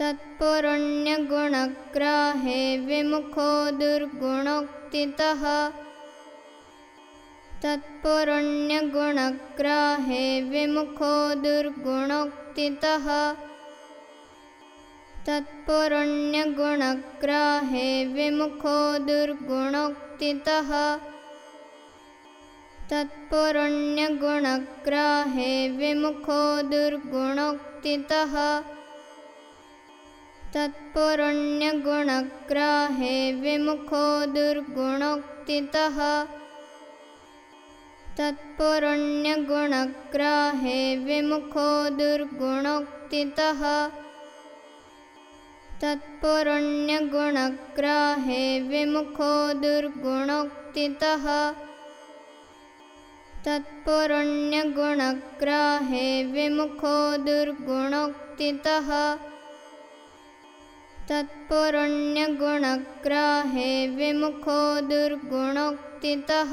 तत्पुरुण्यगुणग्राहे विमुखो दुर्गुणोक्तितः। तत्पुरुण्यगुणग्राहे विमुखो दुर्गुणोक्तितः। तत्पुरुण्यगुणग्राहे विमुखो दुर्गुणोक्तितः। तत्पुरुण्यगुणग्राहे विमुखो दुर्गुणोक्तितः तत्पुरुण्यगुणग्राहे विमुखो दुर्गुणोक्तितः। तत्पुरुण्यगुणग्राहे विमुखो दुर्गुणोक्तितः। तत्पुरुण्यगुणग्राहे विमुखो दुर्गुणोक्तितः। तत्पुरुण्यगुणग्राहे विमुखो दुर्गुणोक्तितः तत्पुरुण्यगुणग्राहे विमुखो दुर्गुणोक्तितः।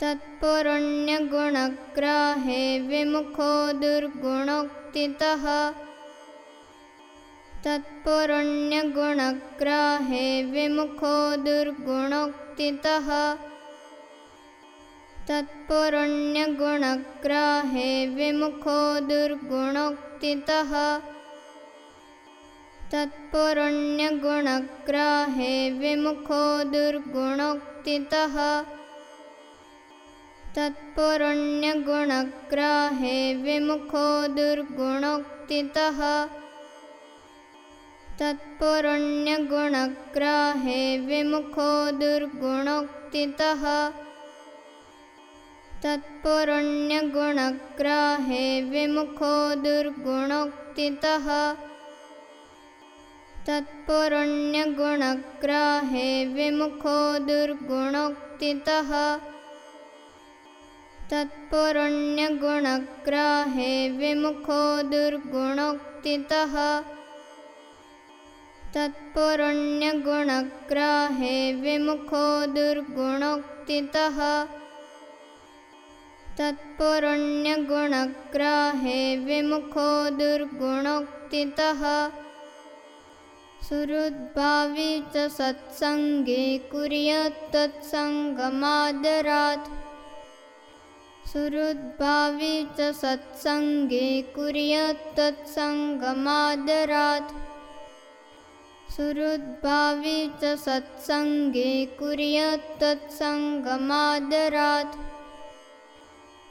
तत्पुरुण्यगुणग्राहे विमुखो दुर्गुणोक्तितः। तत्पुरुण्यगुणग्राहे विमुखो दुर्गुणोक्तितः। तत्पुरुण्यगुणग्राहे विमुखो दुर्गुणोक्तितः तत्पुरुण्यगुणग्राहे विमुखो दुर्गुणोक्तितः। तत्पुरुण्यगुणग्राहे विमुखो दुर्गुणोक्तितः। तत्पुरुण्यगुणग्राहे विमुखो दुर्गुणोक्तितः। तत्पुरुण्यगुणग्राहे विमुखो दुर्गुणोक्तितः तत्पुरुण्यगुणग्राहे विमुखो दुर्गुणोक्तितः। तत्पुरुण्यगुणग्राहे विमुखो दुर्गुणोक्तितः। तत्पुरुण्यगुणग्राहे विमुखो दुर्गुणोक्तितः। तत्पुरुण्यगुणग्राहे विमुखो दुर्गुणोक्तितः सुहृद्भावी च सत्सङ्गे कुर्यात्तत्सङ्गमादरात् सुहृद्भावी च सत्सङ्गे कुर्यात्तत्सङ्गमादरात् सुहृद्भावी च सत्सङ्गे कुर्यात्तत्सङ्गमादरात्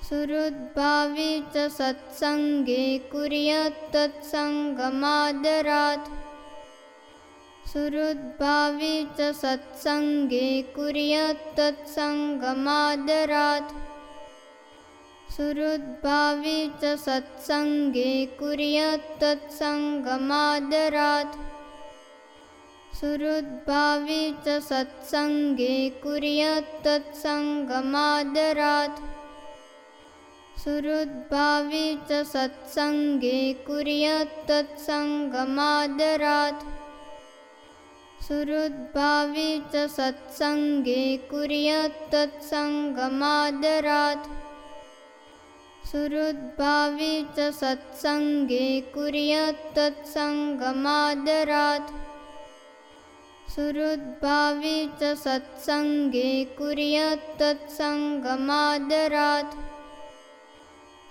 सुहृद्भावी सत्सङ्गे कुर्यात्तत्सङ्गमादरात् सुहृद्भावी च सत्सङ्गे सुहृद्भावी च सत्सङ्गे कुर्यात्तत्सङ्गमादरात् सुहृद्भावी च सत्सङ्गे सत्सङ्गे कुर्यात्तत्सङ्गमादरात् सुहृद्भावी च सत्सङ्गे कुर्यात्तत्सङ्गमादरात् सुहृद्भावी च सत्सङ्गे कुर्यात्तत्सङ्गमादरात् सुहृद्भावी च सत्सङ्गे कुर्यात्तत्सङ्गमादरात्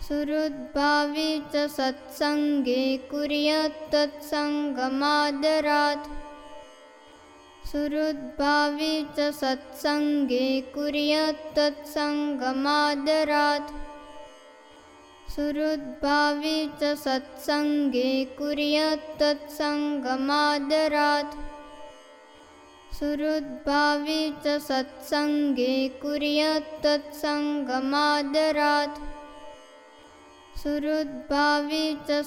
सुहृद्भावी सत्सङ्गे कुर्यात्तत्सङ्गमादरात् सुहृद्भावी च सत्सङ्गे सुहृद्भावी च सत्सङ्गे कुर्यात्तत्सङ्गमादरात् सुहृद्भावी च सत्सङ्गे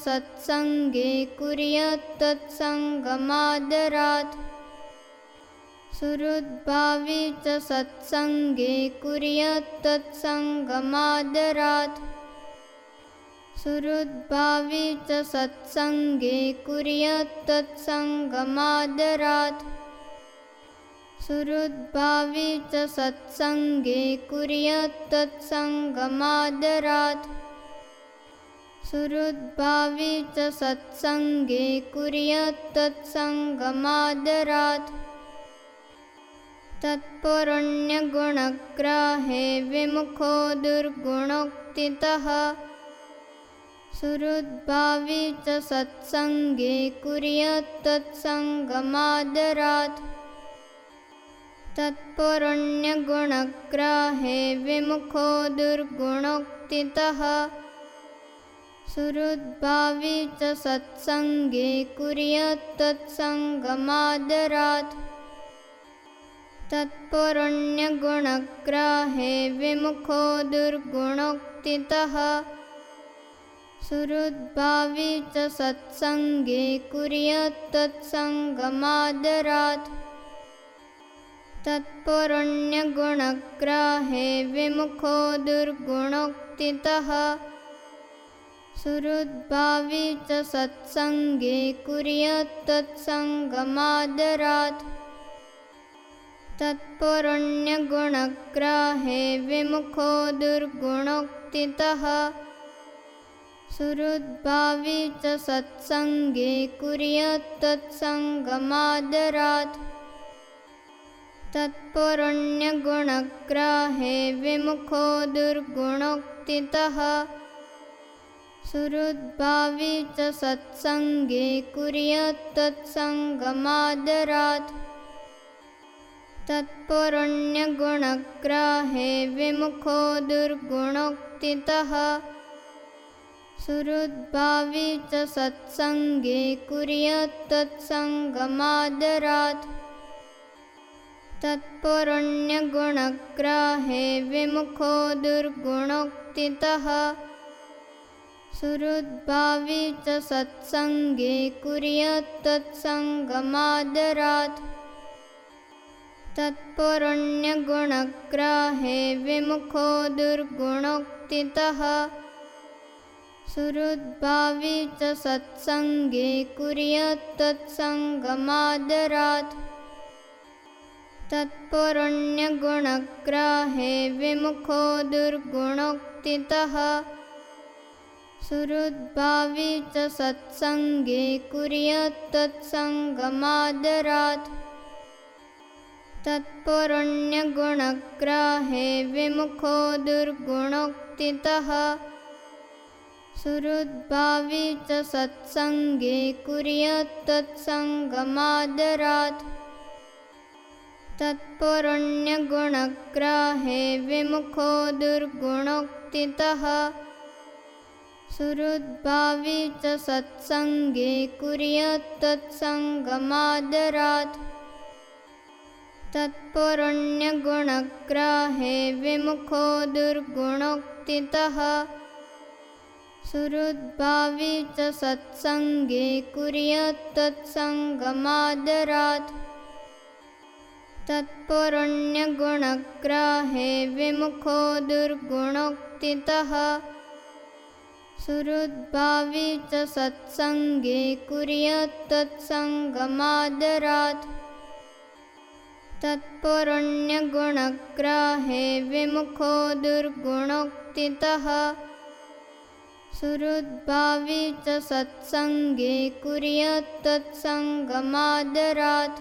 सत्सङ्गे कुर्यात्तत्सङ्गमादरात् सुहृद्भावी च सत्सङ्गे कुर्यात्तत्सङ्गमादरात् सुहृद्भावी च सत्सङ्गे कुर्यात्तत्सङ्गमादरात् सुहृद्भावी च सत्सङ्गे कुर्यात्तत्सङ्गमादरात् सुहृद्भावी सत्सङ्गे कुर्यात्तत्सङ्गमादरात् तत्पुरण्यगुणग्राहे विमुखो दुर्गुणोक्तितः। च सत्सङ्गे कुर्यात्तत्सङ्गमादरात् तत्पुरण्यगुणग्राहे विमुखो दुर्गुणोक्तितः। सुहृद्भावी च सत्सङ्गे कुर्यात्तत्सङ्गमादरात् तत्पुरण्यगुणग्राहे विमुखो दुर्गुणोक्तितः। सुहृद्भावी च सत्सङ्गे कुर्यात्तत्सङ्गमादरात् तत्पुरण्यगुणग्राहे विमुखो दुर्गुणोक्तितः। सुहृद्भावी च सत्सङ्गे कुर्यात्तत्सङ्गमादरात् तत्पुरण्यगुणग्राहे विमुखो दुर्गुणोक्तितः। सुहृद्भावी च सत्सङ्गे कुर्यात्तत्सङ्गमादरात् तत्पुरण्यगुणग्राहे विमुखो दुर्गुणोक्तितः। सुहृद्भावी च सत्सङ्गे कुर्यात्तत्सङ्गमादरात् तत्पुरण्यगुणग्राहे विमुखो दुर्गुणोक्तितः। सुहृद्भावी च सत्सङ्गे कुर्यात्तत्सङ्गमादरात् तत्पुरण्यगुणग्राहे विमुखो दुर्गुणोक्तितः। सुहृद्भावी च सत्सङ्गे कुर्यात्तत्सङ्गमादरात् तत्पुरण्यगुणग्राहे विमुखो दुर्गुणोक्तितः। सुहृद्भावी च सत्सङ्गे कुर्यात्तत्सङ्गमादरात् तत्पुरण्यगुणग्राहे विमुखो दुर्गुणोक्तितः। सुहृद्भावी च सत्सङ्गे कुर्यात्तत्सङ्गमादरात् तत्पुरण्यगुणग्राहे विमुखो दुर्गुणोक्तितः। च सत्सङ्गे कुर्यात्तत्सङ्गमादरात् तत्पुरण्यगुणग्राहे विमुखो दुर्गुणोक्तितः। सुहृद्भावी च सत्सङ्गे कुर्यात्तत्सङ्गमादरात् तत्पुरण्यगुणग्राहे विमुखो दुर्गुणोक्तितः। च सत्सङ्गे कुर्यात्तत्सङ्गमादरात् तत्पुरण्यगुणग्राहे विमुखो दुर्गुणोक्तितः। सुहृद्भावी च सत्सङ्गे कुर्यात्तत्सङ्गमादरात् तत्पुरण्यगुणग्राहे विमुखो दुर्गुणोक्तितः। सुहृद्भावी च सत्सङ्गे कुर्यात्तत्सङ्गमादरात्